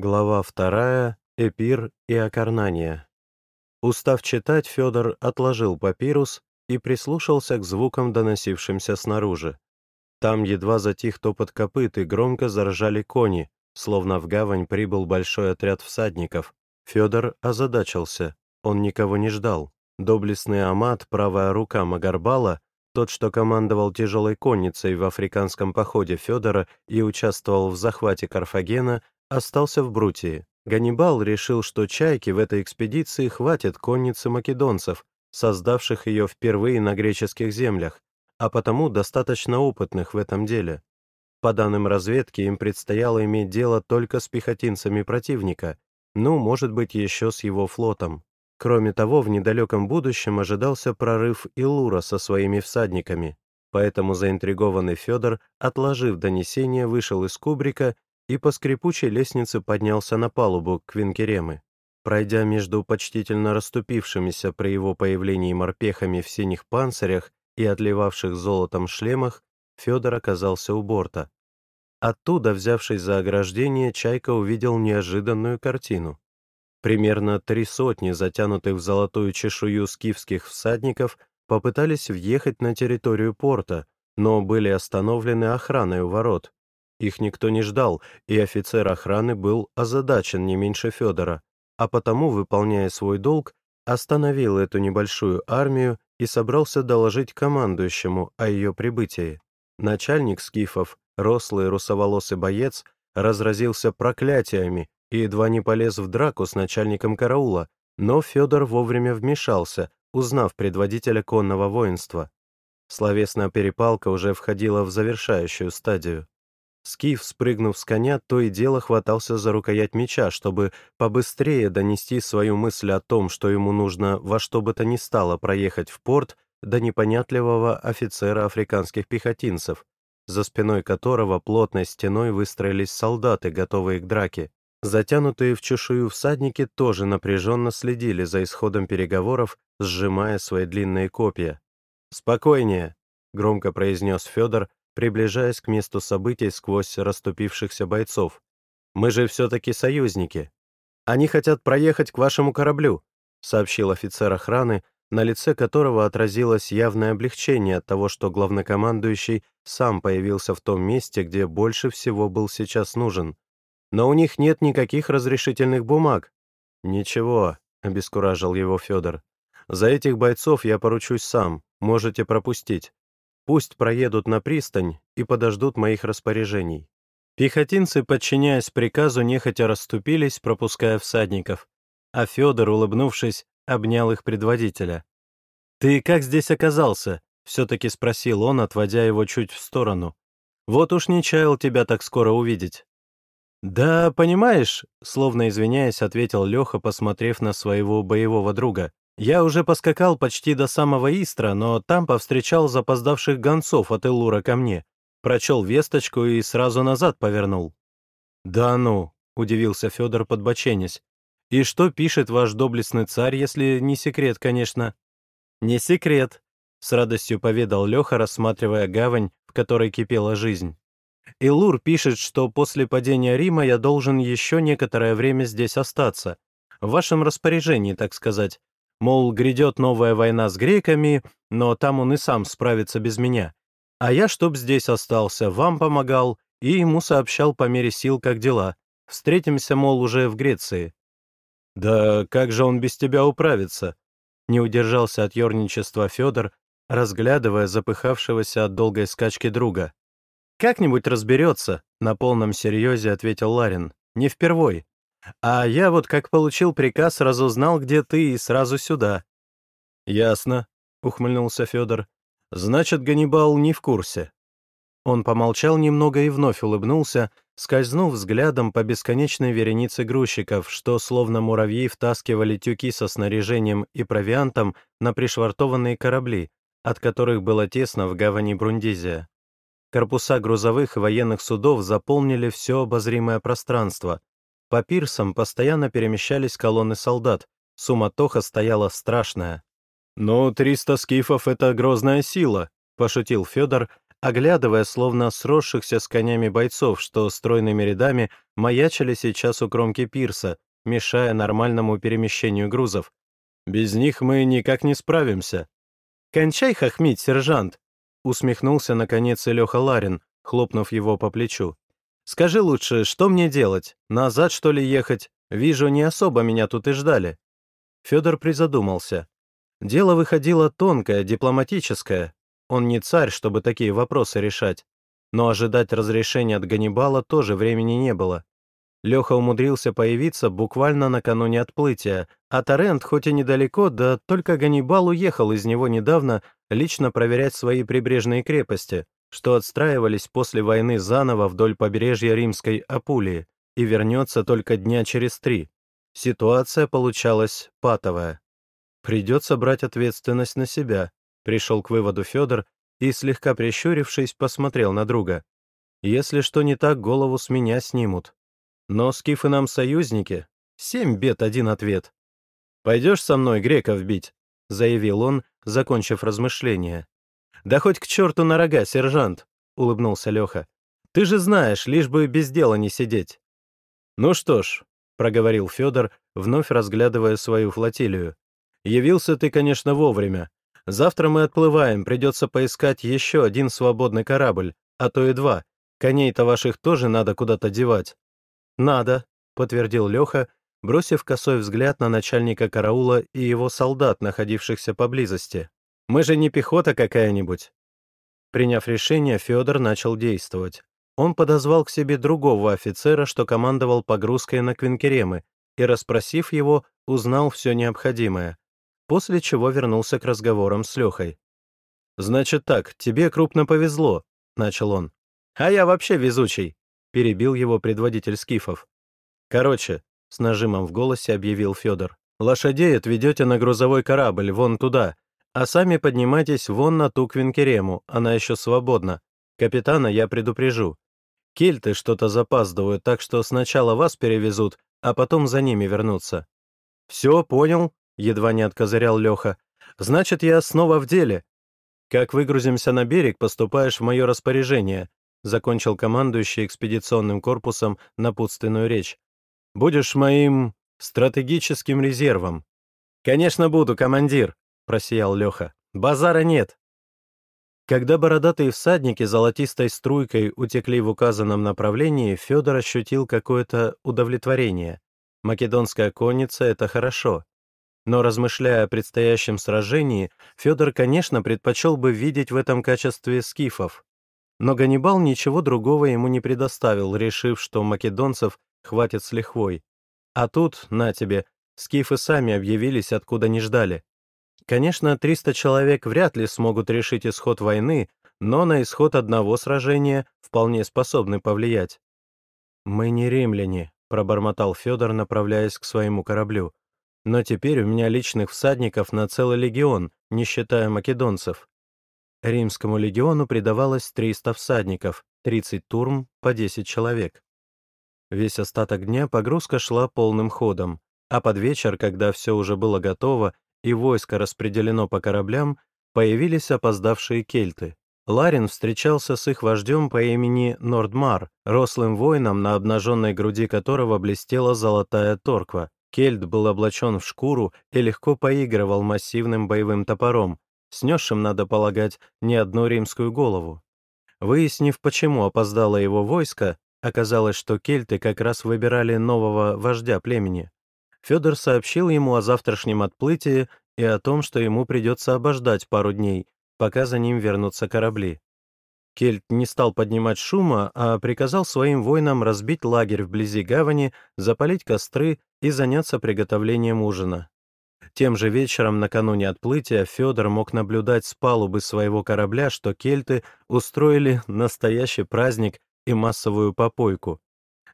Глава вторая. Эпир и Акарнания. Устав читать, Федор отложил папирус и прислушался к звукам, доносившимся снаружи. Там едва затих топот копыт и громко заржали кони, словно в гавань прибыл большой отряд всадников. Федор озадачился, он никого не ждал. Доблестный Амат, правая рука Магарбала, тот, что командовал тяжелой конницей в африканском походе Федора и участвовал в захвате Карфагена, остался в Брутии. Ганнибал решил, что чайки в этой экспедиции хватит конницы македонцев, создавших ее впервые на греческих землях, а потому достаточно опытных в этом деле. По данным разведки, им предстояло иметь дело только с пехотинцами противника, ну, может быть, еще с его флотом. Кроме того, в недалеком будущем ожидался прорыв Илура со своими всадниками, поэтому заинтригованный Федор, отложив донесение, вышел из кубрика и по скрипучей лестнице поднялся на палубу к Винкеремы. Пройдя между почтительно расступившимися при его появлении морпехами в синих панцирях и отливавших золотом шлемах, Федор оказался у борта. Оттуда, взявшись за ограждение, Чайка увидел неожиданную картину. Примерно три сотни затянутых в золотую чешую скифских всадников попытались въехать на территорию порта, но были остановлены охраной у ворот. Их никто не ждал, и офицер охраны был озадачен не меньше Федора, а потому, выполняя свой долг, остановил эту небольшую армию и собрался доложить командующему о ее прибытии. Начальник скифов, рослый русоволосый боец, разразился проклятиями и едва не полез в драку с начальником караула, но Федор вовремя вмешался, узнав предводителя конного воинства. Словесная перепалка уже входила в завершающую стадию. Скиф, спрыгнув с коня, то и дело хватался за рукоять меча, чтобы побыстрее донести свою мысль о том, что ему нужно во что бы то ни стало проехать в порт до непонятливого офицера африканских пехотинцев, за спиной которого плотной стеной выстроились солдаты, готовые к драке. Затянутые в чешую всадники тоже напряженно следили за исходом переговоров, сжимая свои длинные копья. «Спокойнее», — громко произнес Федор, приближаясь к месту событий сквозь расступившихся бойцов. «Мы же все-таки союзники. Они хотят проехать к вашему кораблю», — сообщил офицер охраны, на лице которого отразилось явное облегчение от того, что главнокомандующий сам появился в том месте, где больше всего был сейчас нужен — но у них нет никаких разрешительных бумаг». «Ничего», — обескуражил его Федор. «За этих бойцов я поручусь сам, можете пропустить. Пусть проедут на пристань и подождут моих распоряжений». Пехотинцы, подчиняясь приказу, нехотя расступились, пропуская всадников, а Федор, улыбнувшись, обнял их предводителя. «Ты как здесь оказался?» — все-таки спросил он, отводя его чуть в сторону. «Вот уж не чаял тебя так скоро увидеть». «Да, понимаешь», — словно извиняясь, ответил Леха, посмотрев на своего боевого друга. «Я уже поскакал почти до самого Истра, но там повстречал запоздавших гонцов от Элура ко мне. Прочел весточку и сразу назад повернул». «Да ну», — удивился Федор, подбоченясь. «И что пишет ваш доблестный царь, если не секрет, конечно?» «Не секрет», — с радостью поведал Леха, рассматривая гавань, в которой кипела жизнь. Илур пишет, что после падения Рима я должен еще некоторое время здесь остаться. В вашем распоряжении, так сказать. Мол, грядет новая война с греками, но там он и сам справится без меня. А я, чтоб здесь остался, вам помогал и ему сообщал по мере сил, как дела. Встретимся, мол, уже в Греции. «Да как же он без тебя управится?» Не удержался от ерничества Федор, разглядывая запыхавшегося от долгой скачки друга. «Как-нибудь разберется», — на полном серьезе ответил Ларин. «Не впервой. А я вот как получил приказ, разузнал, где ты, и сразу сюда». «Ясно», — ухмыльнулся Федор. «Значит, Ганнибал не в курсе». Он помолчал немного и вновь улыбнулся, скользнув взглядом по бесконечной веренице грузчиков, что словно муравьи втаскивали тюки со снаряжением и провиантом на пришвартованные корабли, от которых было тесно в гавани Брундизия. Корпуса грузовых и военных судов заполнили все обозримое пространство. По пирсам постоянно перемещались колонны солдат. Суматоха стояла страшная. «Ну, триста скифов — это грозная сила», — пошутил Федор, оглядывая словно сросшихся с конями бойцов, что стройными рядами маячили сейчас у кромки пирса, мешая нормальному перемещению грузов. «Без них мы никак не справимся». «Кончай хохмить, сержант!» — усмехнулся наконец и Леха Ларин, хлопнув его по плечу. «Скажи лучше, что мне делать? Назад, что ли, ехать? Вижу, не особо меня тут и ждали». Федор призадумался. Дело выходило тонкое, дипломатическое. Он не царь, чтобы такие вопросы решать. Но ожидать разрешения от Ганнибала тоже времени не было. Леха умудрился появиться буквально накануне отплытия, а Торрент хоть и недалеко, да только Ганнибал уехал из него недавно лично проверять свои прибрежные крепости, что отстраивались после войны заново вдоль побережья Римской Апулии, и вернется только дня через три. Ситуация получалась патовая. Придется брать ответственность на себя, пришел к выводу Федор и, слегка прищурившись, посмотрел на друга. Если что не так, голову с меня снимут. Но скифы нам союзники. Семь бед, один ответ. «Пойдешь со мной греков бить?» — заявил он, закончив размышления. «Да хоть к черту на рога, сержант!» — улыбнулся Леха. «Ты же знаешь, лишь бы без дела не сидеть». «Ну что ж», — проговорил Федор, вновь разглядывая свою флотилию. Явился ты, конечно, вовремя. Завтра мы отплываем, придется поискать еще один свободный корабль, а то и два. Коней-то ваших тоже надо куда-то девать». «Надо», — подтвердил Леха, бросив косой взгляд на начальника караула и его солдат, находившихся поблизости. «Мы же не пехота какая-нибудь». Приняв решение, Федор начал действовать. Он подозвал к себе другого офицера, что командовал погрузкой на Квинкеремы, и, расспросив его, узнал все необходимое после чего вернулся к разговорам с Лехой. «Значит так, тебе крупно повезло», — начал он. «А я вообще везучий», — перебил его предводитель скифов. «Короче», — с нажимом в голосе объявил Федор, «лошадей отведете на грузовой корабль, вон туда, а сами поднимайтесь вон на ту Квинкерему, она еще свободна. Капитана я предупрежу. Кельты что-то запаздывают, так что сначала вас перевезут, а потом за ними вернутся». «Все, понял», едва не откозырял Леха. «Значит, я снова в деле. Как выгрузимся на берег, поступаешь в мое распоряжение», закончил командующий экспедиционным корпусом напутственную речь. «Будешь моим стратегическим резервом». «Конечно буду, командир», — просиял Леха. «Базара нет». Когда бородатые всадники золотистой струйкой утекли в указанном направлении, Федор ощутил какое-то удовлетворение. Македонская конница — это хорошо. Но размышляя о предстоящем сражении, Федор, конечно, предпочел бы видеть в этом качестве скифов. Но Ганнибал ничего другого ему не предоставил, решив, что македонцев хватит с лихвой. А тут, на тебе, скифы сами объявились, откуда не ждали. Конечно, 300 человек вряд ли смогут решить исход войны, но на исход одного сражения вполне способны повлиять. «Мы не римляне», — пробормотал Федор, направляясь к своему кораблю. Но теперь у меня личных всадников на целый легион, не считая македонцев. Римскому легиону придавалось 300 всадников, 30 турм по 10 человек. Весь остаток дня погрузка шла полным ходом, а под вечер, когда все уже было готово и войско распределено по кораблям, появились опоздавшие кельты. Ларин встречался с их вождем по имени Нордмар, рослым воином, на обнаженной груди которого блестела золотая торква. Кельт был облачен в шкуру и легко поигрывал массивным боевым топором, снесшим, надо полагать, не одну римскую голову. Выяснив, почему опоздало его войско, оказалось, что кельты как раз выбирали нового вождя племени. Федор сообщил ему о завтрашнем отплытии и о том, что ему придется обождать пару дней, пока за ним вернутся корабли. Кельт не стал поднимать шума, а приказал своим воинам разбить лагерь вблизи гавани, запалить костры и заняться приготовлением ужина. Тем же вечером, накануне отплытия, Федор мог наблюдать с палубы своего корабля, что кельты устроили настоящий праздник и массовую попойку.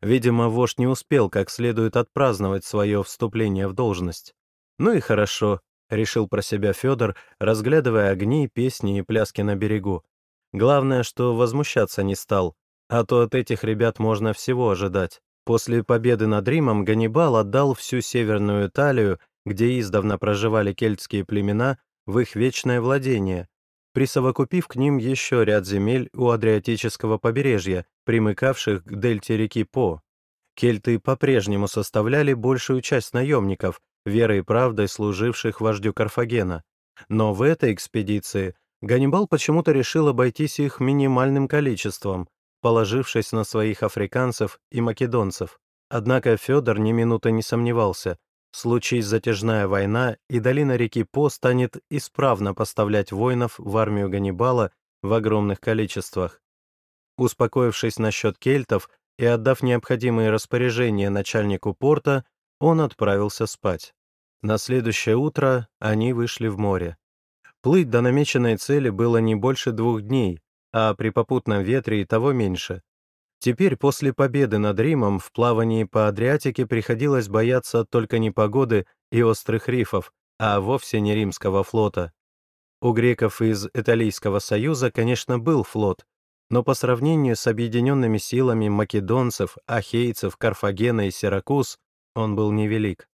Видимо, вождь не успел как следует отпраздновать свое вступление в должность. Ну и хорошо, — решил про себя Федор, разглядывая огни, песни и пляски на берегу. Главное, что возмущаться не стал, а то от этих ребят можно всего ожидать. После победы над Римом Ганнибал отдал всю Северную Италию, где издавна проживали кельтские племена, в их вечное владение, присовокупив к ним еще ряд земель у Адриатического побережья, примыкавших к дельте реки По. Кельты по-прежнему составляли большую часть наемников, верой и правдой служивших вождю Карфагена. Но в этой экспедиции Ганнибал почему-то решил обойтись их минимальным количеством, положившись на своих африканцев и македонцев. Однако Федор ни минуты не сомневался, случись затяжная война, и долина реки По станет исправно поставлять воинов в армию Ганнибала в огромных количествах. Успокоившись насчет кельтов и отдав необходимые распоряжения начальнику порта, он отправился спать. На следующее утро они вышли в море. Плыть до намеченной цели было не больше двух дней, а при попутном ветре и того меньше. Теперь, после победы над Римом, в плавании по Адриатике приходилось бояться только непогоды и острых рифов, а вовсе не римского флота. У греков из Италийского союза, конечно, был флот, но по сравнению с объединенными силами македонцев, ахейцев, Карфагена и Сиракуз он был невелик.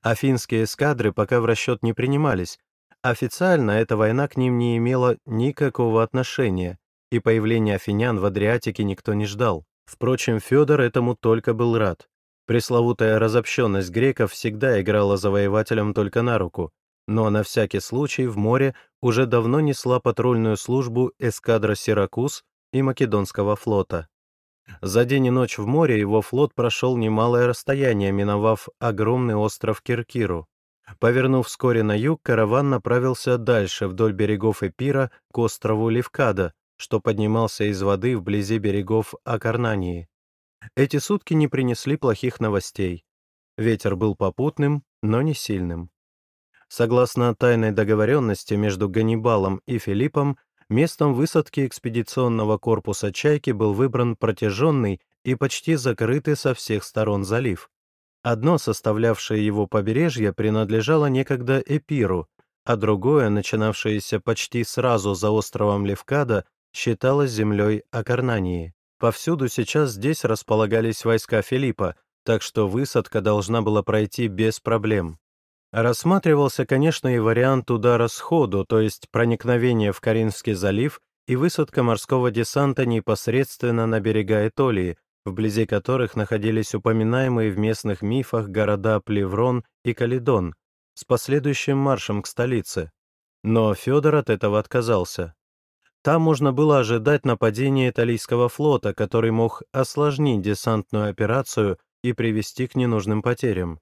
Афинские эскадры пока в расчет не принимались. Официально эта война к ним не имела никакого отношения, и появления афинян в Адриатике никто не ждал. Впрочем, Федор этому только был рад. Пресловутая разобщенность греков всегда играла завоевателям только на руку, но на всякий случай в море уже давно несла патрульную службу эскадра Сиракуз и Македонского флота. За день и ночь в море его флот прошел немалое расстояние, миновав огромный остров Киркиру. Повернув вскоре на юг, караван направился дальше вдоль берегов Эпира к острову Левкада, что поднимался из воды вблизи берегов Акарнании. Эти сутки не принесли плохих новостей. Ветер был попутным, но не сильным. Согласно тайной договоренности между Ганнибалом и Филиппом, Местом высадки экспедиционного корпуса «Чайки» был выбран протяженный и почти закрытый со всех сторон залив. Одно, составлявшее его побережье, принадлежало некогда Эпиру, а другое, начинавшееся почти сразу за островом Левкада, считалось землей Акарнании. Повсюду сейчас здесь располагались войска Филиппа, так что высадка должна была пройти без проблем. Рассматривался, конечно, и вариант удара сходу, то есть проникновение в Каринский залив и высадка морского десанта непосредственно на берега Этолии, вблизи которых находились упоминаемые в местных мифах города Плеврон и Калидон, с последующим маршем к столице. Но Федор от этого отказался. Там можно было ожидать нападения итальянского флота, который мог осложнить десантную операцию и привести к ненужным потерям.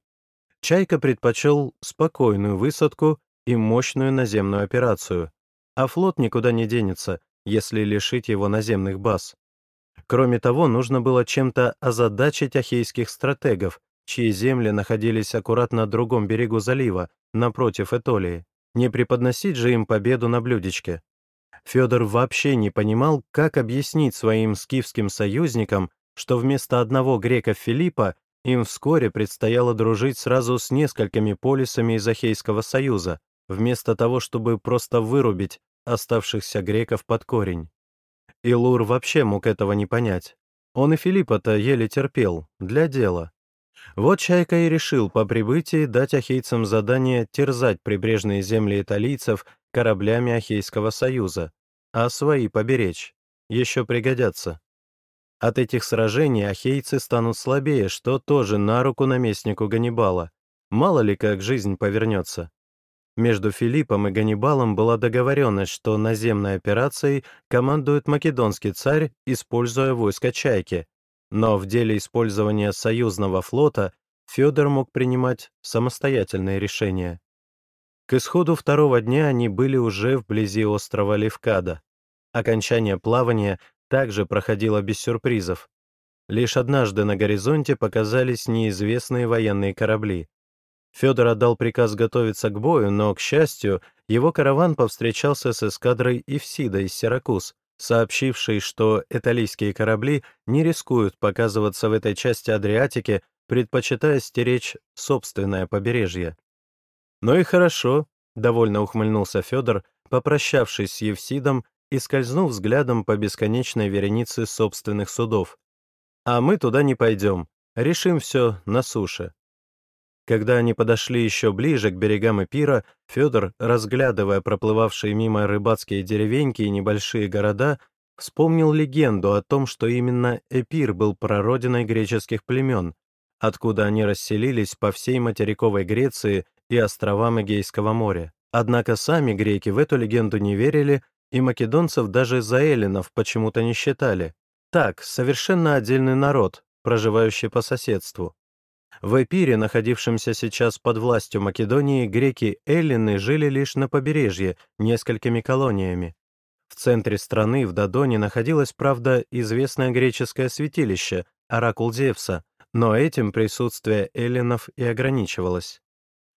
Чайка предпочел спокойную высадку и мощную наземную операцию, а флот никуда не денется, если лишить его наземных баз. Кроме того, нужно было чем-то озадачить ахейских стратегов, чьи земли находились аккуратно на другом берегу залива, напротив Этолии. Не преподносить же им победу на блюдечке. Федор вообще не понимал, как объяснить своим скифским союзникам, что вместо одного грека Филиппа им вскоре предстояло дружить сразу с несколькими полисами из Ахейского союза, вместо того, чтобы просто вырубить оставшихся греков под корень. Илур вообще мог этого не понять. Он и Филиппа-то еле терпел, для дела. Вот Чайка и решил по прибытии дать ахейцам задание терзать прибрежные земли италийцев кораблями Ахейского союза, а свои поберечь. Еще пригодятся. От этих сражений ахейцы станут слабее, что тоже на руку наместнику Ганнибала. Мало ли как жизнь повернется. Между Филиппом и Ганнибалом была договоренность, что наземной операцией командует македонский царь, используя войско Чайки. Но в деле использования союзного флота Федор мог принимать самостоятельные решения. К исходу второго дня они были уже вблизи острова Левкада. Окончание плавания также проходила без сюрпризов. Лишь однажды на горизонте показались неизвестные военные корабли. Федор отдал приказ готовиться к бою, но, к счастью, его караван повстречался с эскадрой Ивсида из Сиракуз, сообщившей, что италийские корабли не рискуют показываться в этой части Адриатики, предпочитая стеречь собственное побережье. «Ну и хорошо», — довольно ухмыльнулся Федор, попрощавшись с Евсидом и скользнув взглядом по бесконечной веренице собственных судов. «А мы туда не пойдем, решим все на суше». Когда они подошли еще ближе к берегам Эпира, Федор, разглядывая проплывавшие мимо рыбацкие деревеньки и небольшие города, вспомнил легенду о том, что именно Эпир был прародиной греческих племен, откуда они расселились по всей материковой Греции и островам Эгейского моря. Однако сами греки в эту легенду не верили, и македонцев даже за эллинов почему-то не считали. Так, совершенно отдельный народ, проживающий по соседству. В Эпире, находившемся сейчас под властью Македонии, греки-эллины жили лишь на побережье, несколькими колониями. В центре страны, в Додоне, находилось, правда, известное греческое святилище, оракул Зевса, но этим присутствие эллинов и ограничивалось.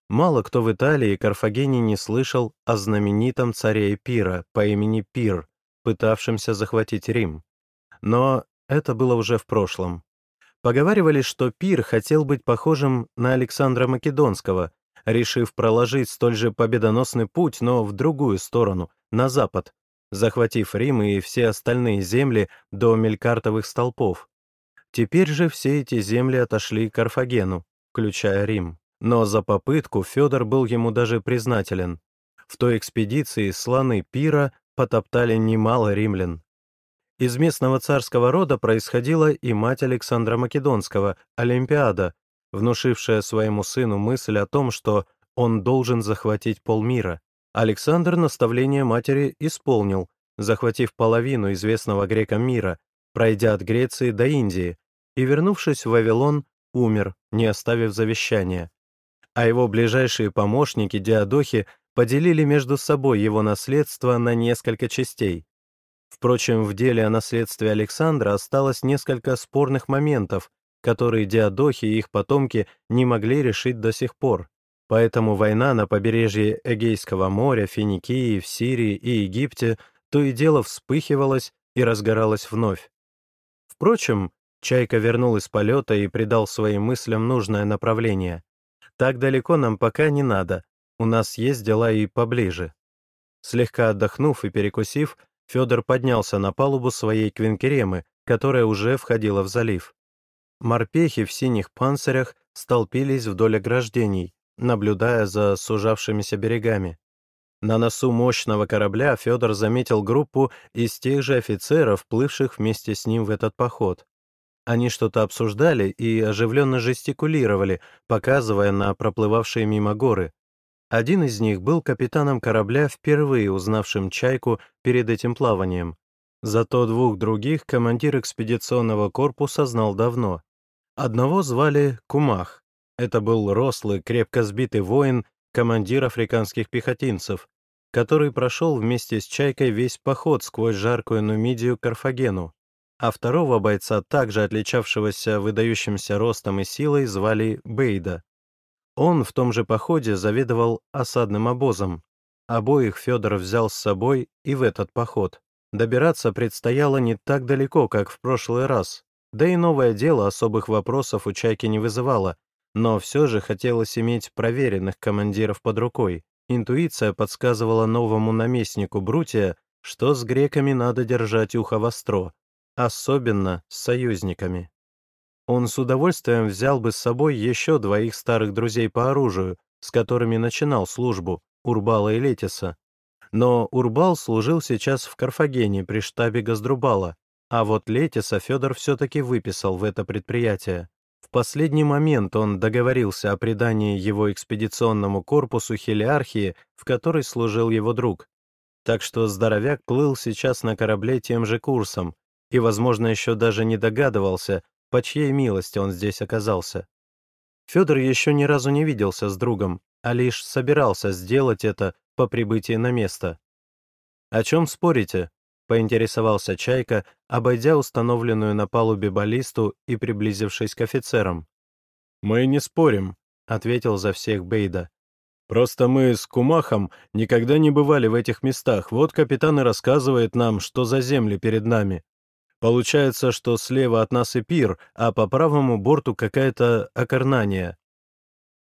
Мало кто в Италии и Карфагене не слышал о знаменитом царе Эпира по имени Пир, пытавшемся захватить Рим. Но это было уже в прошлом. Поговаривали, что Пир хотел быть похожим на Александра Македонского, решив проложить столь же победоносный путь, но в другую сторону, на запад, захватив Рим и все остальные земли до мелькартовых столпов. Теперь же все эти земли отошли к Карфагену, включая Рим. Но за попытку Федор был ему даже признателен. В той экспедиции слоны Пира потоптали немало римлян. Из местного царского рода происходила и мать Александра Македонского, Олимпиада, внушившая своему сыну мысль о том, что он должен захватить полмира. Александр наставление матери исполнил, захватив половину известного грекам мира, пройдя от Греции до Индии, и, вернувшись в Вавилон, умер, не оставив завещания. А его ближайшие помощники, диадохи, поделили между собой его наследство на несколько частей. Впрочем, в деле о наследстве Александра осталось несколько спорных моментов, которые диадохи и их потомки не могли решить до сих пор. Поэтому война на побережье Эгейского моря, Финикии, в Сирии и Египте то и дело вспыхивалась и разгоралась вновь. Впрочем, Чайка вернул из полета и придал своим мыслям нужное направление. «Так далеко нам пока не надо, у нас есть дела и поближе». Слегка отдохнув и перекусив, Федор поднялся на палубу своей квинкеремы, которая уже входила в залив. Морпехи в синих панцирях столпились вдоль ограждений, наблюдая за сужавшимися берегами. На носу мощного корабля Федор заметил группу из тех же офицеров, плывших вместе с ним в этот поход. Они что-то обсуждали и оживленно жестикулировали, показывая на проплывавшие мимо горы. Один из них был капитаном корабля, впервые узнавшим «Чайку» перед этим плаванием. Зато двух других командир экспедиционного корпуса знал давно. Одного звали Кумах. Это был рослый, крепко сбитый воин, командир африканских пехотинцев, который прошел вместе с «Чайкой» весь поход сквозь жаркую Нумидию к Карфагену. А второго бойца, также отличавшегося выдающимся ростом и силой, звали Бейда. Он в том же походе заведовал осадным обозом. Обоих Федор взял с собой и в этот поход. Добираться предстояло не так далеко, как в прошлый раз. Да и новое дело особых вопросов у Чайки не вызывало, но все же хотелось иметь проверенных командиров под рукой. Интуиция подсказывала новому наместнику Брутия, что с греками надо держать ухо востро, особенно с союзниками. Он с удовольствием взял бы с собой еще двоих старых друзей по оружию, с которыми начинал службу, Урбала и Летиса. Но Урбал служил сейчас в Карфагене при штабе Газдрубала, а вот Летиса Федор все-таки выписал в это предприятие. В последний момент он договорился о придании его экспедиционному корпусу хелиархии, в которой служил его друг. Так что здоровяк плыл сейчас на корабле тем же курсом, и, возможно, еще даже не догадывался, по чьей милости он здесь оказался. Федор еще ни разу не виделся с другом, а лишь собирался сделать это по прибытии на место. «О чем спорите?» — поинтересовался Чайка, обойдя установленную на палубе баллисту и приблизившись к офицерам. «Мы не спорим», — ответил за всех Бейда. «Просто мы с Кумахом никогда не бывали в этих местах, вот капитан и рассказывает нам, что за земли перед нами. Получается, что слева от нас Эпир, а по правому борту какая-то Акарнания.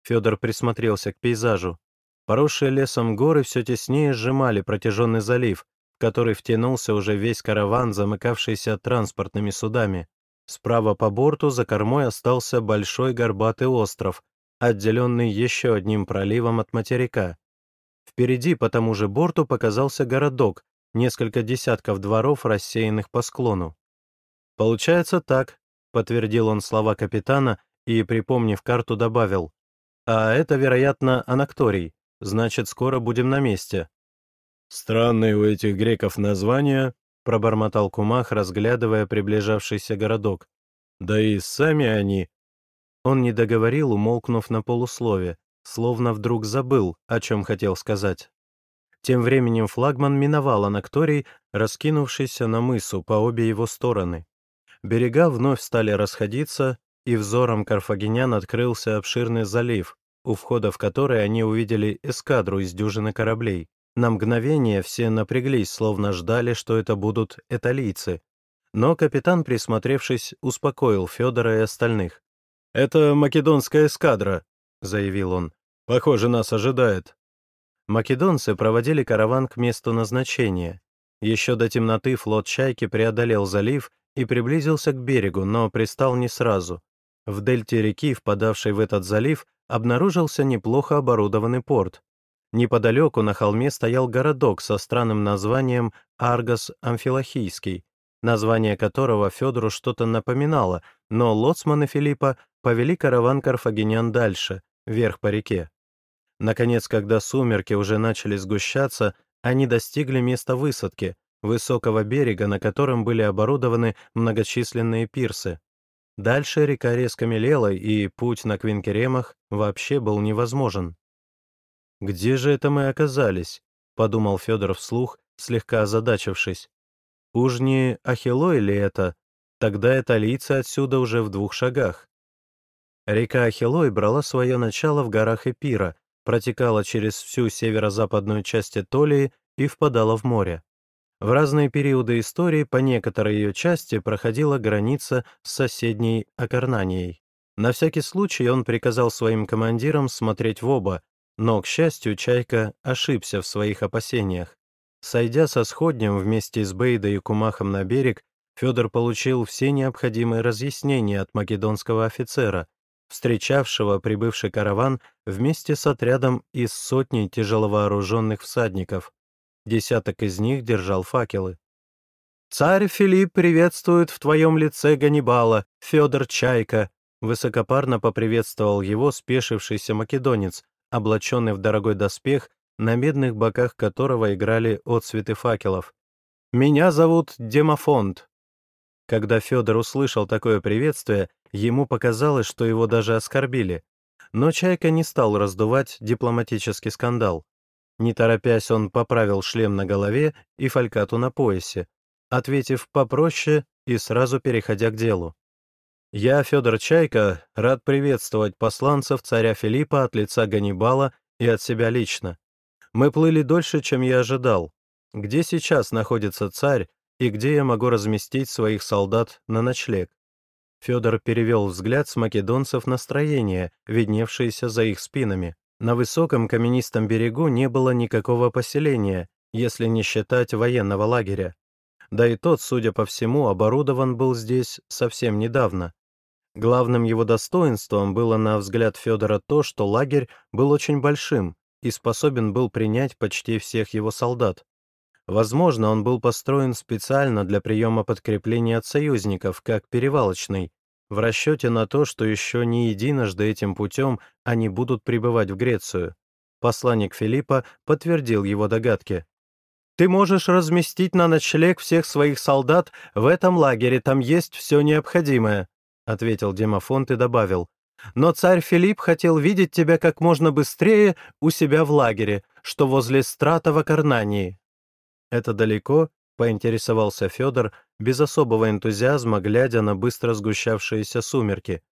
Федор присмотрелся к пейзажу. Поросшие лесом горы все теснее сжимали протяженный залив, в который втянулся уже весь караван, замыкавшийся транспортными судами. Справа по борту за кормой остался большой горбатый остров, отделенный еще одним проливом от материка. Впереди по тому же борту показался городок, несколько десятков дворов, рассеянных по склону. «Получается так», — подтвердил он слова капитана и, припомнив карту, добавил. «А это, вероятно, анакторий, значит, скоро будем на месте». «Странные у этих греков названия», — пробормотал Кумах, разглядывая приближавшийся городок. «Да и сами они...» Он не договорил, умолкнув на полуслове, словно вдруг забыл, о чем хотел сказать. Тем временем флагман миновал Анакторий, раскинувшийся на мысу по обе его стороны. Берега вновь стали расходиться, и взором карфагенян открылся обширный залив, у входа в который они увидели эскадру из дюжины кораблей. На мгновение все напряглись, словно ждали, что это будут эталийцы. Но капитан, присмотревшись, успокоил Федора и остальных. «Это македонская эскадра», — заявил он. «Похоже, нас ожидает». Македонцы проводили караван к месту назначения. Еще до темноты флот «Чайки» преодолел залив и приблизился к берегу, но пристал не сразу. В дельте реки, впадавшей в этот залив, обнаружился неплохо оборудованный порт. Неподалеку на холме стоял городок со странным названием Аргос Амфилохийский, название которого Федору что-то напоминало, но лоцманы Филиппа повели караван карфагенян дальше, вверх по реке. Наконец, когда сумерки уже начали сгущаться, они достигли места высадки, высокого берега, на котором были оборудованы многочисленные пирсы. Дальше река резко мелела, и путь на Квинкеремах вообще был невозможен. «Где же это мы оказались?» — подумал Федор вслух, слегка озадачившись. «Уж не Ахилой ли это? Тогда это лица отсюда уже в двух шагах». Река Ахилой брала свое начало в горах Эпира, протекала через всю северо-западную часть Этолии и впадала в море. В разные периоды истории по некоторой ее части проходила граница с соседней Акарнанией. На всякий случай он приказал своим командирам смотреть в оба, но, к счастью, Чайка ошибся в своих опасениях. Сойдя со сходнем вместе с Бейдой и Кумахом на берег, Федор получил все необходимые разъяснения от македонского офицера, встречавшего прибывший караван вместе с отрядом из сотни тяжеловооруженных всадников. Десяток из них держал факелы. «Царь Филипп приветствует в твоем лице Ганнибала, Федор Чайка», высокопарно поприветствовал его спешившийся македонец, облаченный в дорогой доспех, на медных боках которого играли отцветы факелов. «Меня зовут Демофонт». Когда Федор услышал такое приветствие, Ему показалось, что его даже оскорбили. Но Чайка не стал раздувать дипломатический скандал. Не торопясь, он поправил шлем на голове и фалькату на поясе, ответив попроще и сразу переходя к делу. «Я, Федор Чайка, рад приветствовать посланцев царя Филиппа от лица Ганнибала и от себя лично. Мы плыли дольше, чем я ожидал. Где сейчас находится царь и где я могу разместить своих солдат на ночлег?» Федор перевел взгляд с македонцев на строение, видневшееся за их спинами. На высоком каменистом берегу не было никакого поселения, если не считать военного лагеря. Да и тот, судя по всему, оборудован был здесь совсем недавно. Главным его достоинством было, на взгляд Федора, то, что лагерь был очень большим и способен был принять почти всех его солдат. Возможно, он был построен специально для приема подкрепления от союзников, как перевалочный, в расчете на то, что еще не единожды этим путем они будут прибывать в Грецию. Посланник Филиппа подтвердил его догадки. «Ты можешь разместить на ночлег всех своих солдат в этом лагере, там есть все необходимое», — ответил Демофонт и добавил. «Но царь Филипп хотел видеть тебя как можно быстрее у себя в лагере, что возле страта в Акарнании». «Это далеко?» — поинтересовался Федор, без особого энтузиазма, глядя на быстро сгущавшиеся сумерки.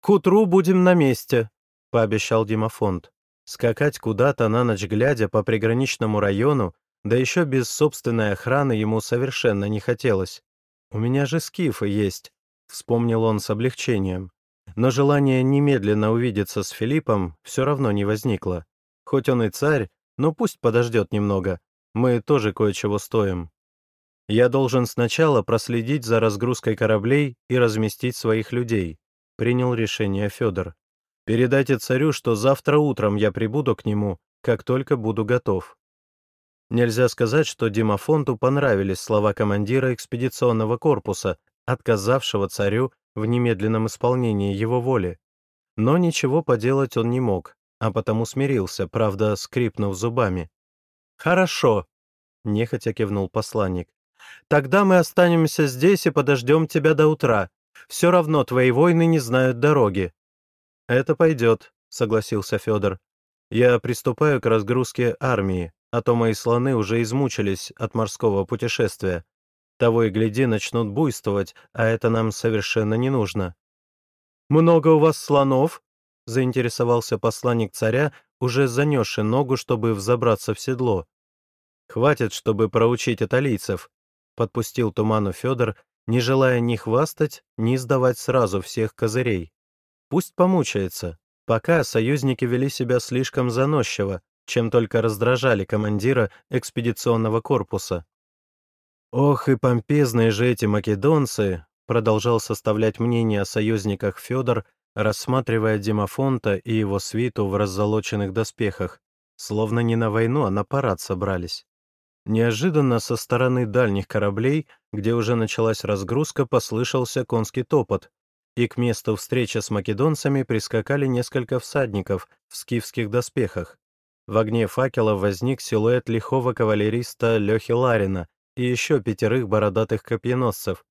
«К утру будем на месте», — пообещал Димофонт. Скакать куда-то на ночь глядя по приграничному району, да еще без собственной охраны ему совершенно не хотелось. «У меня же скифы есть», — вспомнил он с облегчением. Но желание немедленно увидеться с Филиппом все равно не возникло. Хоть он и царь, но пусть подождет немного. Мы тоже кое-чего стоим. Я должен сначала проследить за разгрузкой кораблей и разместить своих людей, принял решение Федор. Передайте царю, что завтра утром я прибуду к нему, как только буду готов». Нельзя сказать, что Димафонту понравились слова командира экспедиционного корпуса, отказавшего царю в немедленном исполнении его воли. Но ничего поделать он не мог, а потому смирился, правда, скрипнув зубами. «Хорошо», — нехотя кивнул посланник. «Тогда мы останемся здесь и подождем тебя до утра. Все равно твои воины не знают дороги». «Это пойдет», — согласился Федор. «Я приступаю к разгрузке армии, а то мои слоны уже измучились от морского путешествия. Того и гляди, начнут буйствовать, а это нам совершенно не нужно». «Много у вас слонов?» — заинтересовался посланник царя, уже занесший ногу, чтобы взобраться в седло. «Хватит, чтобы проучить италийцев», — подпустил туману Федор, не желая ни хвастать, ни сдавать сразу всех козырей. Пусть помучается. Пока союзники вели себя слишком заносчиво, чем только раздражали командира экспедиционного корпуса. «Ох, и помпезные же эти македонцы!» продолжал составлять мнение о союзниках Федор, рассматривая Димафонта и его свиту в раззолоченных доспехах, словно не на войну, а на парад собрались. Неожиданно со стороны дальних кораблей, где уже началась разгрузка, послышался конский топот, и к месту встречи с македонцами прискакали несколько всадников в скифских доспехах. В огне факела возник силуэт лихого кавалериста Лехи Ларина и еще пятерых бородатых копьеносцев.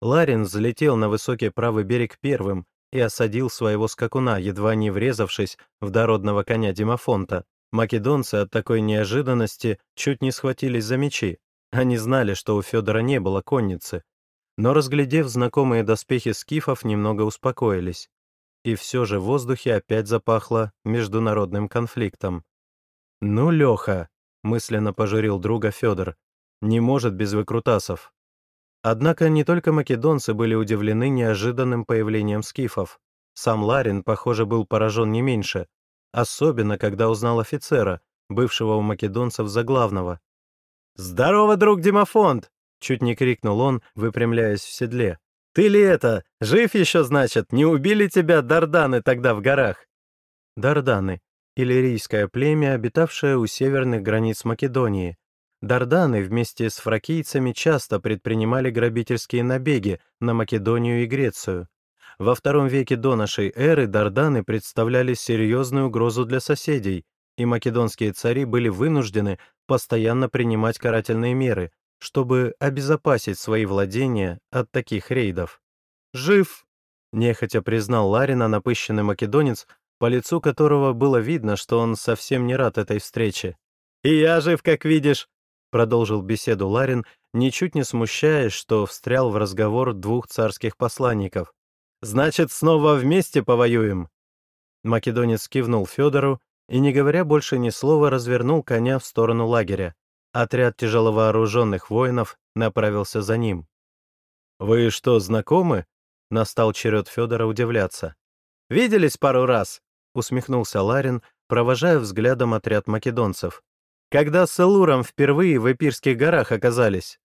Ларин взлетел на высокий правый берег первым и осадил своего скакуна, едва не врезавшись в дородного коня Димафонта. Македонцы от такой неожиданности чуть не схватились за мечи. Они знали, что у Федора не было конницы. Но, разглядев знакомые доспехи скифов, немного успокоились. И все же в воздухе опять запахло международным конфликтом. «Ну, Леха», — мысленно пожурил друга Федор, — «не может без выкрутасов». Однако не только македонцы были удивлены неожиданным появлением скифов. Сам Ларин, похоже, был поражен не меньше, особенно когда узнал офицера, бывшего у македонцев за главного. «Здорово, друг Димофонт!» — чуть не крикнул он, выпрямляясь в седле. «Ты ли это? Жив еще, значит? Не убили тебя Дарданы тогда в горах?» Дарданы — иллирийское племя, обитавшее у северных границ Македонии. Дарданы вместе с фракийцами часто предпринимали грабительские набеги на Македонию и Грецию. Во втором веке до нашей эры Дарданы представляли серьезную угрозу для соседей, и македонские цари были вынуждены постоянно принимать карательные меры, чтобы обезопасить свои владения от таких рейдов. «Жив!» — нехотя признал Ларина напыщенный македонец, по лицу которого было видно, что он совсем не рад этой встрече. «И я жив, как видишь!» — продолжил беседу Ларин, ничуть не смущаясь, что встрял в разговор двух царских посланников. Значит, снова вместе повоюем?» Македонец кивнул Федору и, не говоря больше ни слова, развернул коня в сторону лагеря. Отряд тяжеловооруженных воинов направился за ним. «Вы что, знакомы?» — настал черед Федора удивляться. «Виделись пару раз», — усмехнулся Ларин, провожая взглядом отряд македонцев. «Когда с Элуром впервые в Эпирских горах оказались?»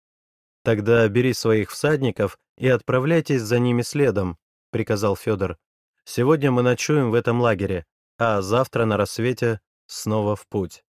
«Тогда бери своих всадников и отправляйтесь за ними следом», — приказал Федор. «Сегодня мы ночуем в этом лагере, а завтра на рассвете снова в путь».